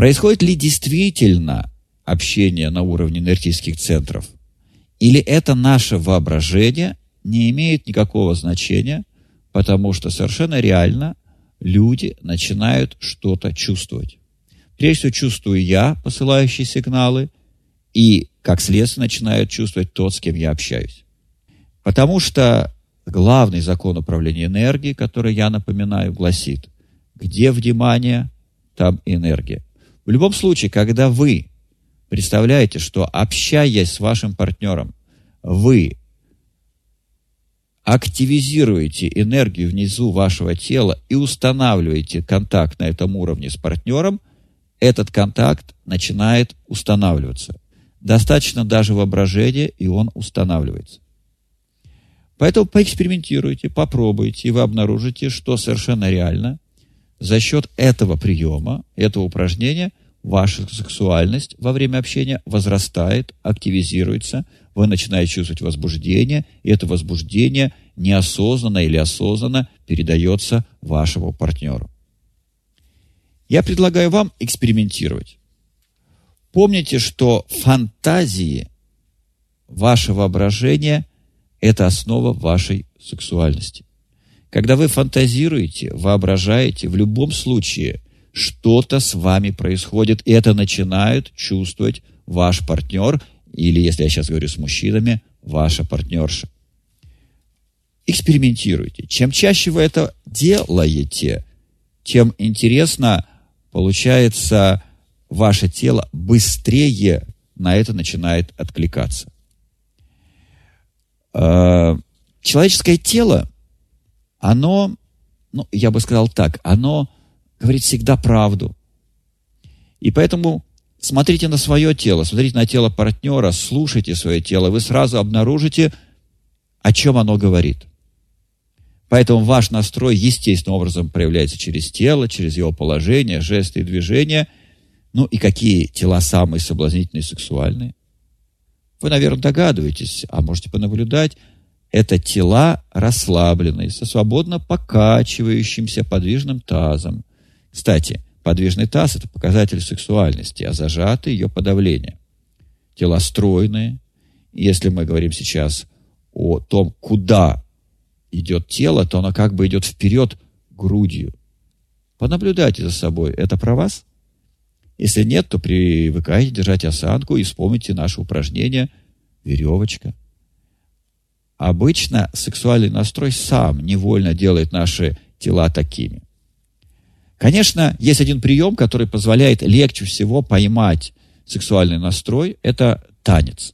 Происходит ли действительно общение на уровне энергетических центров? Или это наше воображение не имеет никакого значения, потому что совершенно реально люди начинают что-то чувствовать. Прежде всего чувствую я, посылающий сигналы, и, как следствие, начинают чувствовать тот, с кем я общаюсь. Потому что главный закон управления энергией, который я напоминаю, гласит, где внимание, там энергия. В любом случае, когда вы представляете, что общаясь с вашим партнером, вы активизируете энергию внизу вашего тела и устанавливаете контакт на этом уровне с партнером, этот контакт начинает устанавливаться. Достаточно даже воображения, и он устанавливается. Поэтому поэкспериментируйте, попробуйте, и вы обнаружите, что совершенно реально за счет этого приема, этого упражнения, ваша сексуальность во время общения возрастает, активизируется, вы начинаете чувствовать возбуждение, и это возбуждение неосознанно или осознанно передается вашему партнеру. Я предлагаю вам экспериментировать. Помните, что фантазии, ваше воображение это основа вашей сексуальности. Когда вы фантазируете, воображаете, в любом случае что-то с вами происходит, и это начинает чувствовать ваш партнер, или, если я сейчас говорю с мужчинами, ваша партнерша. Экспериментируйте. Чем чаще вы это делаете, тем интересно получается ваше тело быстрее на это начинает откликаться. Э, человеческое тело, оно, ну, я бы сказал так, оно говорит всегда правду. И поэтому смотрите на свое тело, смотрите на тело партнера, слушайте свое тело, вы сразу обнаружите, о чем оно говорит. Поэтому ваш настрой естественным образом проявляется через тело, через его положение, жесты и движения. Ну и какие тела самые соблазнительные и сексуальные? Вы, наверное, догадываетесь, а можете понаблюдать, это тела расслабленные, со свободно покачивающимся подвижным тазом. Кстати, подвижный таз – это показатель сексуальности, а зажатый – ее подавление. Тела стройные. Если мы говорим сейчас о том, куда идет тело, то оно как бы идет вперед грудью. Понаблюдайте за собой. Это про вас? Если нет, то привыкайте держать осанку и вспомните наше упражнение «Веревочка». Обычно сексуальный настрой сам невольно делает наши тела такими. Конечно, есть один прием, который позволяет легче всего поймать сексуальный настрой. Это танец.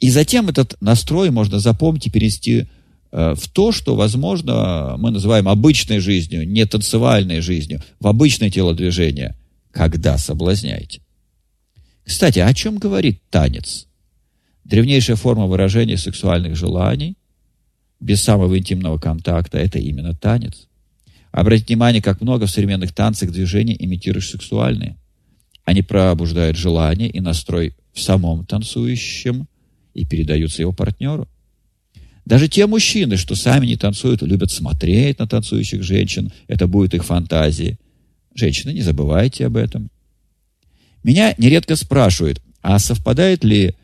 И затем этот настрой можно запомнить и перенести э, в то, что, возможно, мы называем обычной жизнью, не танцевальной жизнью, в обычное телодвижение когда соблазняете. Кстати, о чем говорит танец? Древнейшая форма выражения сексуальных желаний, без самого интимного контакта, это именно танец. Обратите внимание, как много в современных танцах движений имитируешь сексуальные. Они пробуждают желание и настрой в самом танцующем и передаются его партнеру. Даже те мужчины, что сами не танцуют, любят смотреть на танцующих женщин, это будет их фантазии – Женщины, не забывайте об этом. Меня нередко спрашивают, а совпадает ли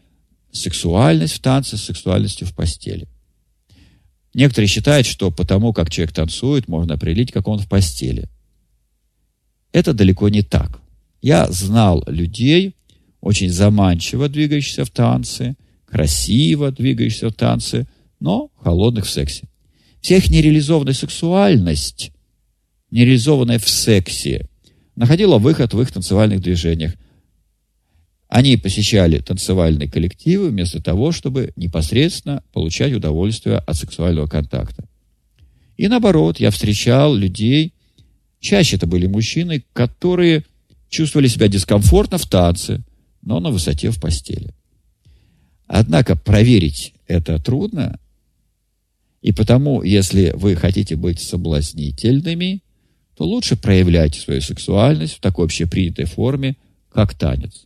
сексуальность в танце с сексуальностью в постели? Некоторые считают, что потому, как человек танцует, можно определить, как он в постели. Это далеко не так. Я знал людей, очень заманчиво двигающихся в танце, красиво двигающихся в танце, но холодных в сексе. Вся их нереализованная сексуальность нереализованная в сексе, находила выход в их танцевальных движениях. Они посещали танцевальные коллективы вместо того, чтобы непосредственно получать удовольствие от сексуального контакта. И наоборот, я встречал людей, чаще это были мужчины, которые чувствовали себя дискомфортно в танце, но на высоте в постели. Однако проверить это трудно, и потому, если вы хотите быть соблазнительными, то лучше проявляйте свою сексуальность в такой общепринятой форме, как танец.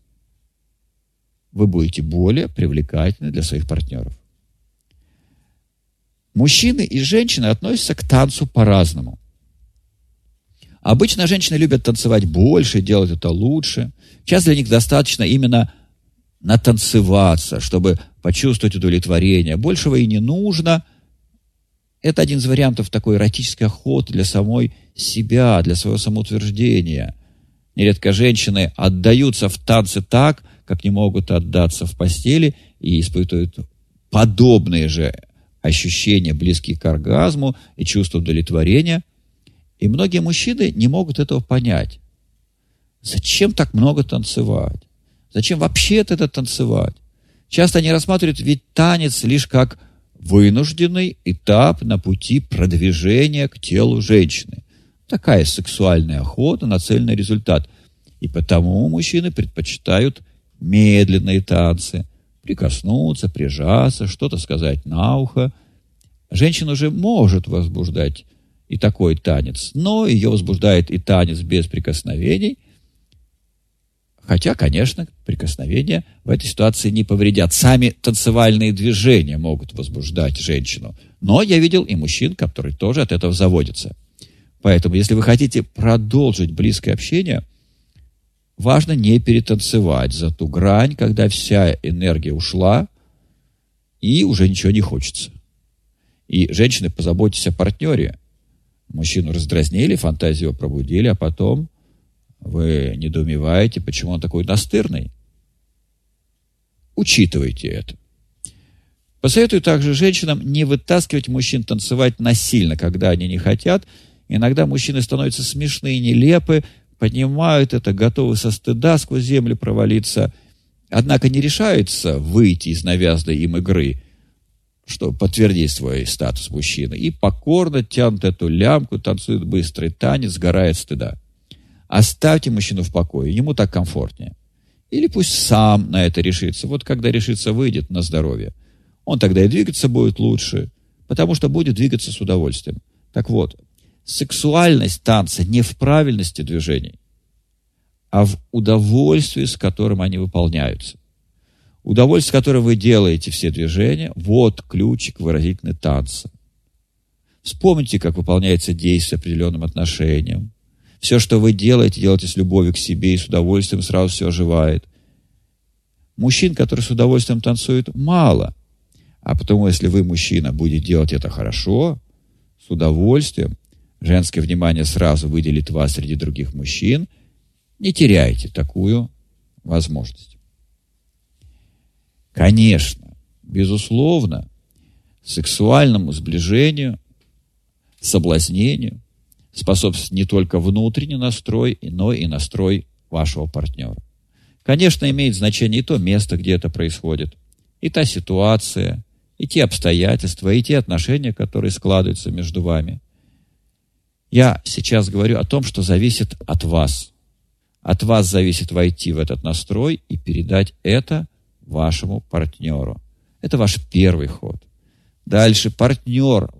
Вы будете более привлекательны для своих партнеров. Мужчины и женщины относятся к танцу по-разному. Обычно женщины любят танцевать больше, делать это лучше. Часто для них достаточно именно натанцеваться, чтобы почувствовать удовлетворение. Большего и не нужно. Это один из вариантов такой эротической охоты для самой себя, для своего самоутверждения. Нередко женщины отдаются в танцы так, как не могут отдаться в постели и испытывают подобные же ощущения, близкие к оргазму и чувство удовлетворения. И многие мужчины не могут этого понять. Зачем так много танцевать? Зачем вообще это танцевать? Часто они рассматривают ведь танец лишь как вынужденный этап на пути продвижения к телу женщины. Такая сексуальная охота, нацеленный результат. И потому мужчины предпочитают медленные танцы, прикоснуться, прижаться, что-то сказать на ухо. Женщина уже может возбуждать и такой танец, но ее возбуждает и танец без прикосновений – Хотя, конечно, прикосновения в этой ситуации не повредят. Сами танцевальные движения могут возбуждать женщину. Но я видел и мужчин, которые тоже от этого заводятся. Поэтому, если вы хотите продолжить близкое общение, важно не перетанцевать за ту грань, когда вся энергия ушла, и уже ничего не хочется. И женщины, позаботьтесь о партнере. Мужчину раздразнили, фантазию пробудили, а потом вы недоумеваете, почему он такой настырный? Учитывайте это. Посоветую также женщинам не вытаскивать мужчин танцевать насильно, когда они не хотят. Иногда мужчины становятся смешные, нелепы, понимают это, готовы со стыда сквозь землю провалиться, однако не решаются выйти из навязанной им игры, чтобы подтвердить свой статус мужчины, и покорно тянут эту лямку, танцуют быстрый танец, сгорает стыда. Оставьте мужчину в покое, ему так комфортнее. Или пусть сам на это решится. Вот когда решится, выйдет на здоровье. Он тогда и двигаться будет лучше, потому что будет двигаться с удовольствием. Так вот, сексуальность танца не в правильности движений, а в удовольствии, с которым они выполняются. Удовольствие, с которым вы делаете все движения, вот ключик выразительной танца. Вспомните, как выполняется действие определенным отношениям. Все, что вы делаете, делайте с любовью к себе и с удовольствием, сразу все оживает. Мужчин, которые с удовольствием танцуют, мало. А потому, если вы, мужчина, будете делать это хорошо, с удовольствием, женское внимание сразу выделит вас среди других мужчин, не теряйте такую возможность. Конечно, безусловно, сексуальному сближению, соблазнению способствует не только внутренний настрой, но и настрой вашего партнера. Конечно, имеет значение и то место, где это происходит, и та ситуация, и те обстоятельства, и те отношения, которые складываются между вами. Я сейчас говорю о том, что зависит от вас. От вас зависит войти в этот настрой и передать это вашему партнеру. Это ваш первый ход. Дальше партнер,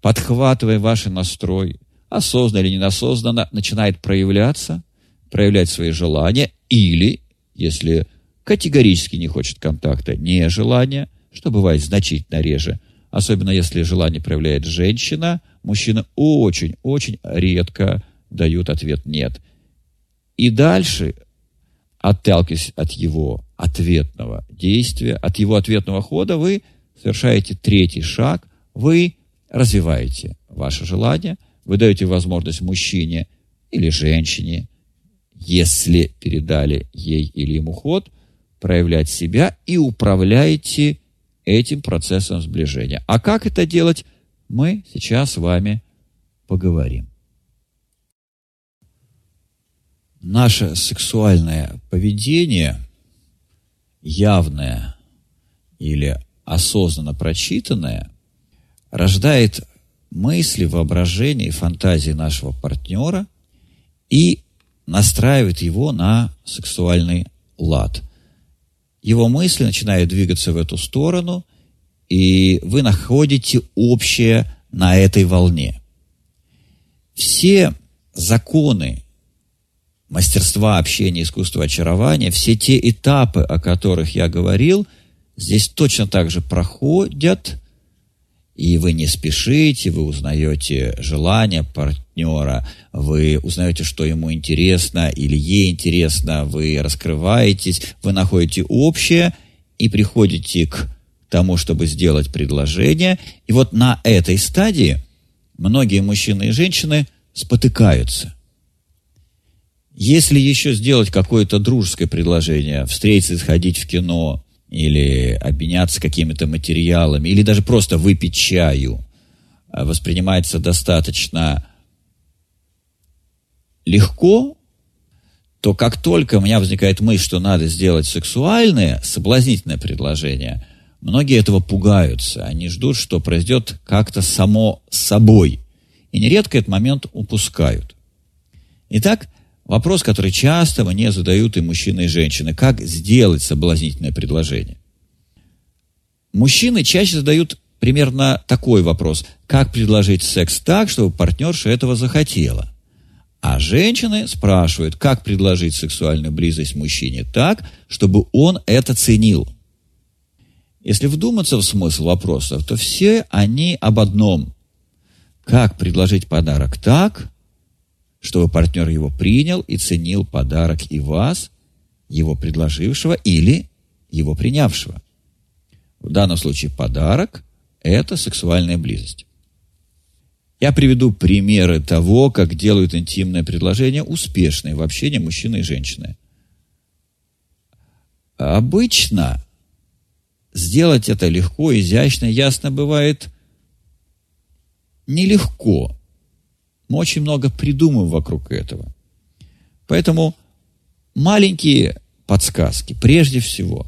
подхватывая ваш настрой, осознанно или неосознанно начинает проявляться, проявлять свои желания, или, если категорически не хочет контакта, нежелание, что бывает значительно реже, особенно если желание проявляет женщина, мужчина очень-очень редко дают ответ «нет». И дальше, отталкиваясь от его ответного действия, от его ответного хода, вы совершаете третий шаг, вы развиваете ваше желание – вы даете возможность мужчине или женщине, если передали ей или ему ход, проявлять себя и управляете этим процессом сближения. А как это делать, мы сейчас с вами поговорим. Наше сексуальное поведение, явное или осознанно прочитанное, рождает мысли, воображения и фантазии нашего партнера и настраивает его на сексуальный лад. Его мысли начинают двигаться в эту сторону, и вы находите общее на этой волне. Все законы мастерства общения, искусства очарования, все те этапы, о которых я говорил, здесь точно так же проходят и вы не спешите, вы узнаете желания партнера, вы узнаете, что ему интересно или ей интересно, вы раскрываетесь, вы находите общее и приходите к тому, чтобы сделать предложение. И вот на этой стадии многие мужчины и женщины спотыкаются. Если еще сделать какое-то дружеское предложение, встретиться, сходить в кино или обменяться какими-то материалами, или даже просто выпить чаю, а, воспринимается достаточно легко, то как только у меня возникает мысль, что надо сделать сексуальное, соблазнительное предложение, многие этого пугаются. Они ждут, что произойдет как-то само собой. И нередко этот момент упускают. Итак, Вопрос, который часто мне задают и мужчины, и женщины. Как сделать соблазнительное предложение? Мужчины чаще задают примерно такой вопрос. Как предложить секс так, чтобы партнерша этого захотела? А женщины спрашивают, как предложить сексуальную близость мужчине так, чтобы он это ценил. Если вдуматься в смысл вопросов, то все они об одном. Как предложить подарок так, чтобы партнер его принял и ценил подарок и вас, его предложившего или его принявшего. В данном случае подарок – это сексуальная близость. Я приведу примеры того, как делают интимное предложение успешные в общении мужчины и женщины. Обычно сделать это легко, изящно, ясно бывает нелегко. Мы очень много придумываем вокруг этого. Поэтому маленькие подсказки. Прежде всего,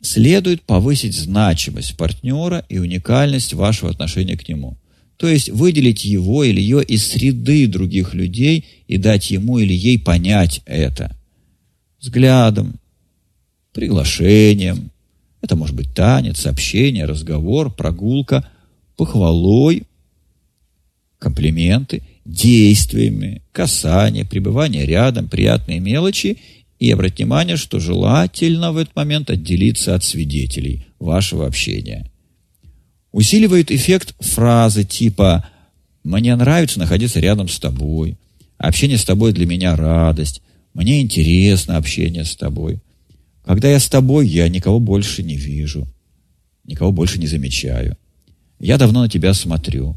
следует повысить значимость партнера и уникальность вашего отношения к нему. То есть выделить его или ее из среды других людей и дать ему или ей понять это. Взглядом, приглашением. Это может быть танец, общение, разговор, прогулка, похвалой, комплименты, действиями, касание, пребывание рядом, приятные мелочи. И обратите внимание, что желательно в этот момент отделиться от свидетелей вашего общения. Усиливает эффект фразы типа «Мне нравится находиться рядом с тобой», «Общение с тобой для меня радость», «Мне интересно общение с тобой». Когда я с тобой, я никого больше не вижу, никого больше не замечаю. Я давно на тебя смотрю.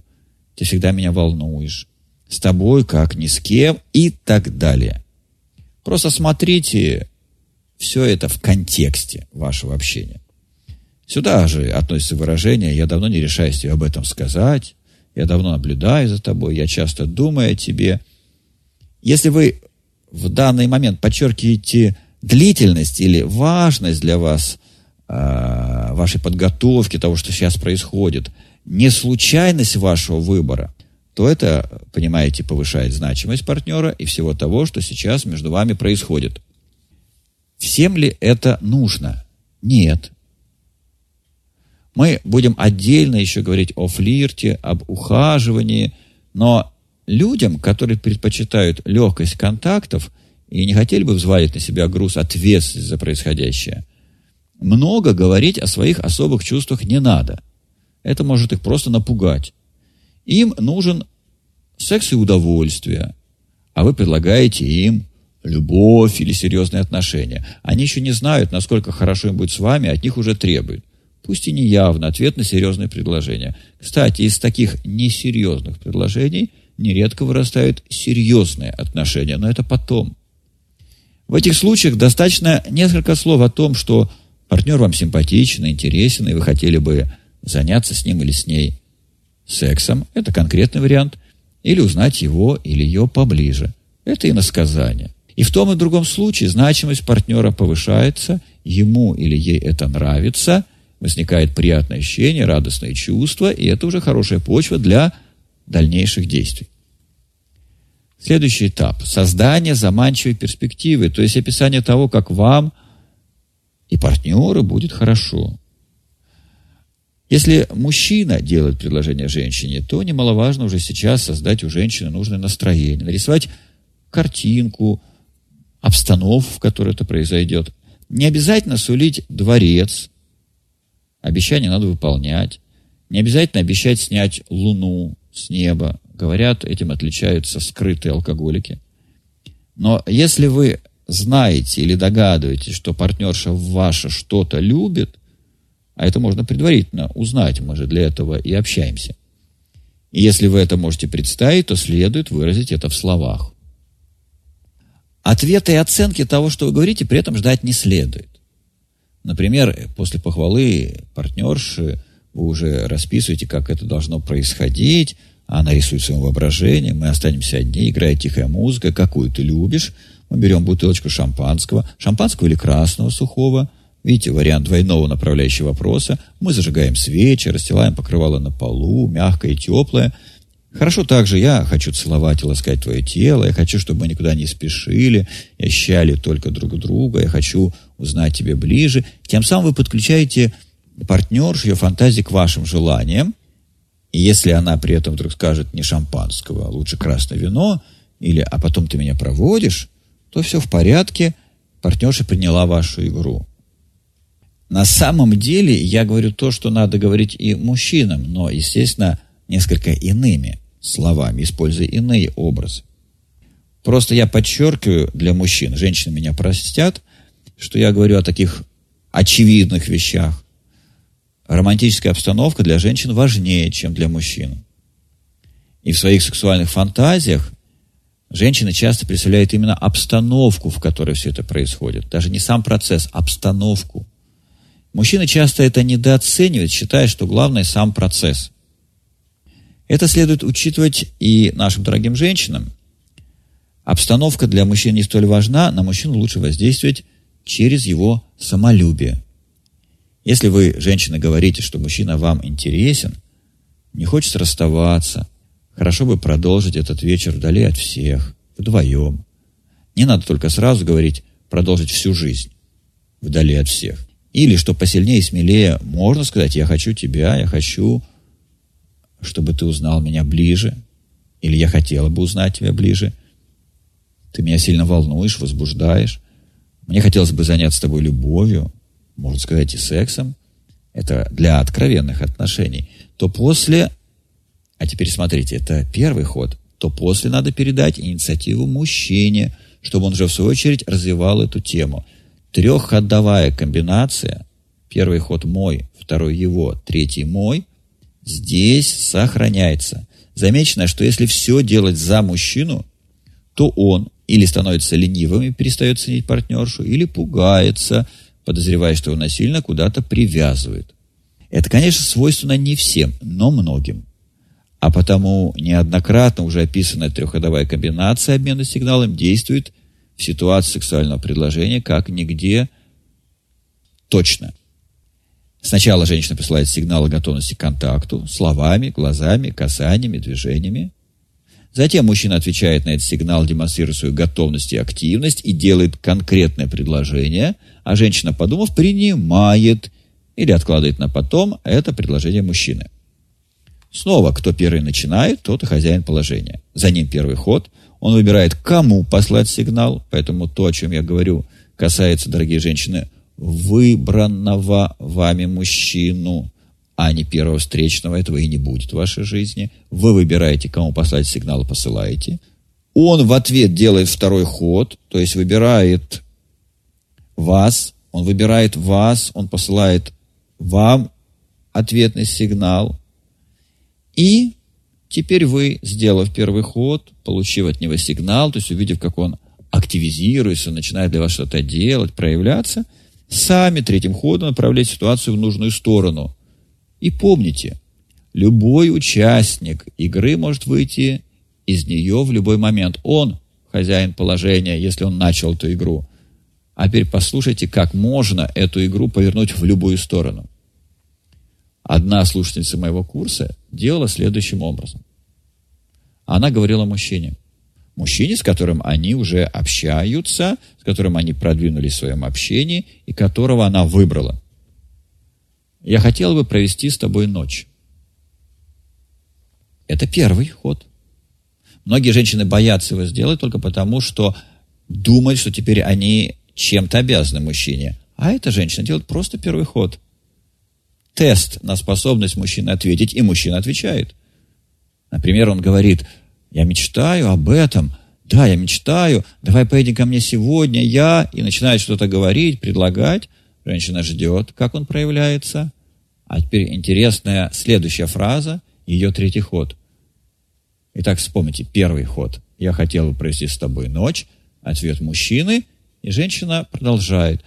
Ты всегда меня волнуешь. С тобой как ни с кем и так далее. Просто смотрите все это в контексте вашего общения. Сюда же относится выражение «я давно не решаюсь тебе об этом сказать», «я давно наблюдаю за тобой», «я часто думаю о тебе». Если вы в данный момент подчеркиваете длительность или важность для вас э, вашей подготовки, того, что сейчас происходит – не случайность вашего выбора, то это, понимаете, повышает значимость партнера и всего того, что сейчас между вами происходит. Всем ли это нужно? Нет. Мы будем отдельно еще говорить о флирте, об ухаживании, но людям, которые предпочитают легкость контактов и не хотели бы взвалить на себя груз ответственности за происходящее, много говорить о своих особых чувствах не надо – это может их просто напугать. Им нужен секс и удовольствие, а вы предлагаете им любовь или серьезные отношения. Они еще не знают, насколько хорошо им будет с вами, от них уже требуют. Пусть и не явно, ответ на серьезное предложение. Кстати, из таких несерьезных предложений нередко вырастают серьезные отношения, но это потом. В этих случаях достаточно несколько слов о том, что партнер вам симпатичен, интересен, и вы хотели бы заняться с ним или с ней сексом, это конкретный вариант, или узнать его или ее поближе. Это иносказание. И в том и другом случае значимость партнера повышается, ему или ей это нравится, возникает приятное ощущение, радостное чувство, и это уже хорошая почва для дальнейших действий. Следующий этап – создание заманчивой перспективы, то есть описание того, как вам и партнеру будет хорошо. Если мужчина делает предложение женщине, то немаловажно уже сейчас создать у женщины нужное настроение, нарисовать картинку, обстановку, в которой это произойдет. Не обязательно сулить дворец. Обещания надо выполнять. Не обязательно обещать снять луну с неба. Говорят, этим отличаются скрытые алкоголики. Но если вы знаете или догадываетесь, что партнерша ваша что-то любит, а это можно предварительно узнать, мы же для этого и общаемся. И если вы это можете представить, то следует выразить это в словах. Ответа и оценки того, что вы говорите, при этом ждать не следует. Например, после похвалы партнерши вы уже расписываете, как это должно происходить, она рисует своим воображением, мы останемся одни, играет тихая музыка, какую ты любишь, мы берем бутылочку шампанского, шампанского или красного сухого, видите, вариант двойного направляющего вопроса, мы зажигаем свечи, расстилаем покрывало на полу, мягкое и теплое, Хорошо также я хочу целовать и ласкать твое тело, я хочу, чтобы мы никуда не спешили, и ощущали только друг друга, я хочу узнать тебя ближе. Тем самым вы подключаете партнершу, ее фантазии к вашим желаниям, и если она при этом вдруг скажет не шампанского, а лучше красное вино, или «а потом ты меня проводишь», то все в порядке, партнерша приняла вашу игру. На самом деле я говорю то, что надо говорить и мужчинам, но, естественно, несколько иными словами, используя иные образы. Просто я подчеркиваю для мужчин, женщины меня простят, что я говорю о таких очевидных вещах. Романтическая обстановка для женщин важнее, чем для мужчин. И в своих сексуальных фантазиях женщины часто представляют именно обстановку, в которой все это происходит. Даже не сам процесс, обстановку. Мужчины часто это недооценивают, считая, что главное сам процесс – это следует учитывать и нашим дорогим женщинам. Обстановка для мужчин не столь важна, на мужчину лучше воздействовать через его самолюбие. Если вы, женщина, говорите, что мужчина вам интересен, не хочет расставаться, хорошо бы продолжить этот вечер вдали от всех, вдвоем. Не надо только сразу говорить продолжить всю жизнь вдали от всех. Или, что посильнее и смелее, можно сказать, я хочу тебя, я хочу чтобы ты узнал меня ближе, или я хотела бы узнать тебя ближе. Ты меня сильно волнуешь, возбуждаешь. Мне хотелось бы заняться с тобой любовью, можно сказать, и сексом. Это для откровенных отношений. То после, а теперь смотрите, это первый ход, то после надо передать инициативу мужчине, чтобы он же в свою очередь развивал эту тему. Трехходовая комбинация, первый ход мой, второй его, третий мой, здесь сохраняется. Замечено, что если все делать за мужчину, то он или становится ленивым и перестает ценить партнершу, или пугается, подозревая, что его насильно куда-то привязывает. Это, конечно, свойственно не всем, но многим. А потому неоднократно уже описанная трехходовая комбинация обмена сигналом действует в ситуации сексуального предложения как нигде точно. Сначала женщина посылает сигнал о готовности к контакту словами, глазами, касаниями, движениями. Затем мужчина отвечает на этот сигнал, демонстрируя свою готовность и активность и делает конкретное предложение, а женщина, подумав, принимает или откладывает на потом это предложение мужчины. Снова, кто первый начинает, тот и хозяин положения. За ним первый ход. Он выбирает, кому послать сигнал, поэтому то, о чем я говорю, касается, дорогие женщины, выбранного вами мужчину, а не первого встречного. Этого и не будет в вашей жизни. Вы выбираете, кому послать сигнал, посылаете. Он в ответ делает второй ход, то есть выбирает вас, он выбирает вас, он посылает вам ответный сигнал. И теперь вы, сделав первый ход, получив от него сигнал, то есть увидев, как он активизируется, начинает для вас что-то делать, проявляться – сами третьим ходом направлять ситуацию в нужную сторону. И помните, любой участник игры может выйти из нее в любой момент. Он хозяин положения, если он начал эту игру. А теперь послушайте, как можно эту игру повернуть в любую сторону. Одна слушательница моего курса делала следующим образом. Она говорила мужчине – мужчине, с которым они уже общаются, с которым они продвинулись в своем общении и которого она выбрала. Я хотел бы провести с тобой ночь. Это первый ход. Многие женщины боятся его сделать только потому, что думают, что теперь они чем-то обязаны мужчине. А эта женщина делает просто первый ход. тест на способность мужчины ответить, и мужчина отвечает. Например, он говорит, я мечтаю об этом, да, я мечтаю, давай поедем ко мне сегодня, я, и начинает что-то говорить, предлагать. Женщина ждет, как он проявляется. А теперь интересная следующая фраза, ее третий ход. Итак, вспомните, первый ход. Я хотел бы провести с тобой ночь. Ответ мужчины. И женщина продолжает.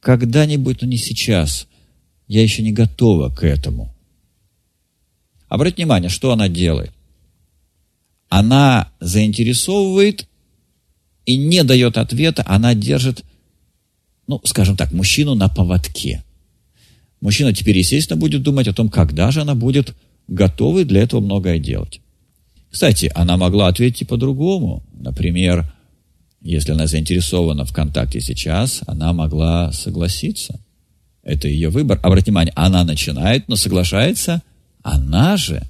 Когда-нибудь, но не сейчас. Я еще не готова к этому. Обратите внимание, что она делает. Она заинтересовывает и не дает ответа, она держит, ну, скажем так, мужчину на поводке. Мужчина теперь, естественно, будет думать о том, когда же она будет готова для этого многое делать. Кстати, она могла ответить и по-другому. Например, если она заинтересована в контакте сейчас, она могла согласиться. Это ее выбор. Обратите внимание, она начинает, но соглашается она же.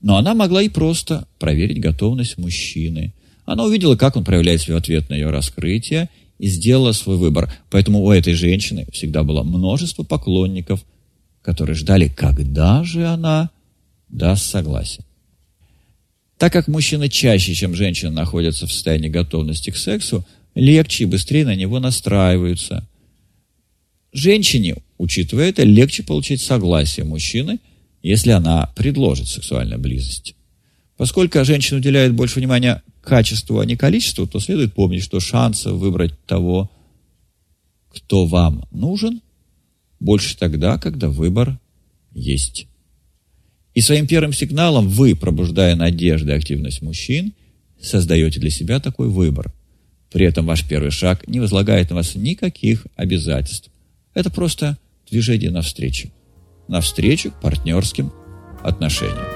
Но она могла и просто проверить готовность мужчины. Она увидела, как он проявляет свой ответ на ее раскрытие, и сделала свой выбор. Поэтому у этой женщины всегда было множество поклонников, которые ждали, когда же она даст согласие. Так как мужчины чаще, чем женщины, находятся в состоянии готовности к сексу, легче и быстрее на него настраиваются. Женщине, учитывая это, легче получить согласие мужчины, если она предложит сексуальную близость. Поскольку женщина уделяет больше внимания качеству, а не количеству, то следует помнить, что шансов выбрать того, кто вам нужен, больше тогда, когда выбор есть. И своим первым сигналом вы, пробуждая надежды и активность мужчин, создаете для себя такой выбор. При этом ваш первый шаг не возлагает на вас никаких обязательств. Это просто движение навстречу. Навстречу партнерским отношениям.